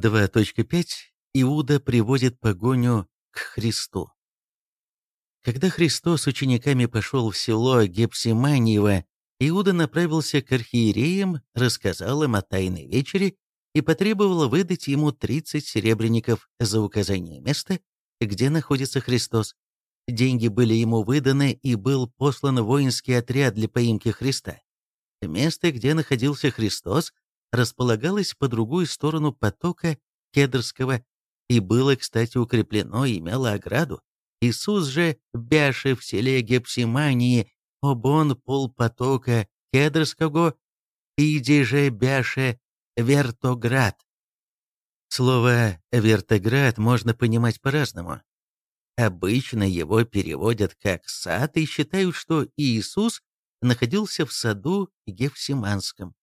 2.5. Иуда приводит погоню к Христу. Когда Христос с учениками пошел в село Гепсиманиево, Иуда направился к архиереям, рассказал им о тайной вечере и потребовал выдать ему 30 серебряников за указание места, где находится Христос. Деньги были ему выданы, и был послан воинский отряд для поимки Христа. Место, где находился Христос, располагалось по другую сторону потока Кедрского и было, кстати, укреплено, имело ограду. Иисус же, бяше в селе Гепсимании, обон пол потока Кедрского, иди же бяше Вертоград. Слово «вертоград» можно понимать по-разному. Обычно его переводят как «сад» и считают, что Иисус находился в саду Гефсиманском.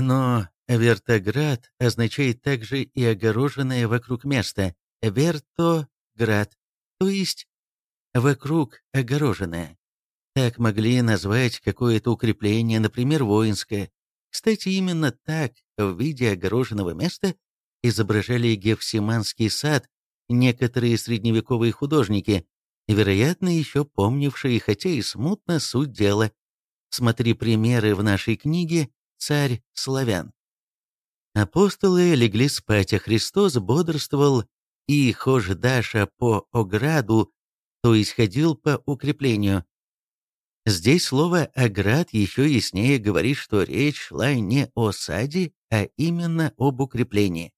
Но Вертоград означает также и огороженное вокруг место, Вертоград, то есть вокруг огороженное. Так могли назвать какое-то укрепление, например, воинское. Кстати, именно так, в виде огороженного места, изображали Гефсиманский сад некоторые средневековые художники, вероятно, еще помнившие, хотя и смутно, суть дела. Смотри примеры в нашей книге «Царь славян». Апостолы легли спать, а Христос бодрствовал и хождаша по ограду, то есть ходил по укреплению. Здесь слово «оград» еще яснее говорит, что речь шла не о саде, а именно об укреплении.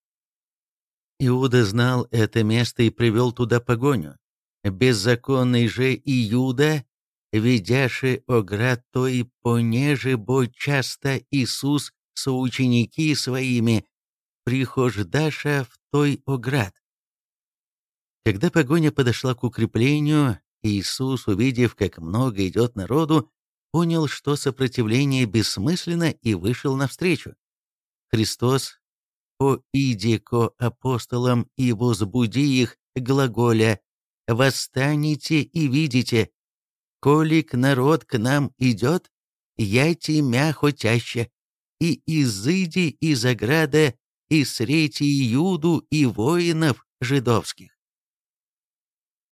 Иуда знал это место и привел туда погоню. Беззаконный же Иуда, ведяши оград, то и понеже бо часто Иисус соученики своими, прихождаша в той оград. Когда погоня подошла к укреплению, Иисус, увидев, как много идет народу, понял, что сопротивление бессмысленно и вышел навстречу. Христос «О, иди ко апостолам и возбуди их, глаголя, восстанете и видите, колик народ к нам идет, я темя хотяще, и изыди из ограда, и срети Иуду и воинов жидовских».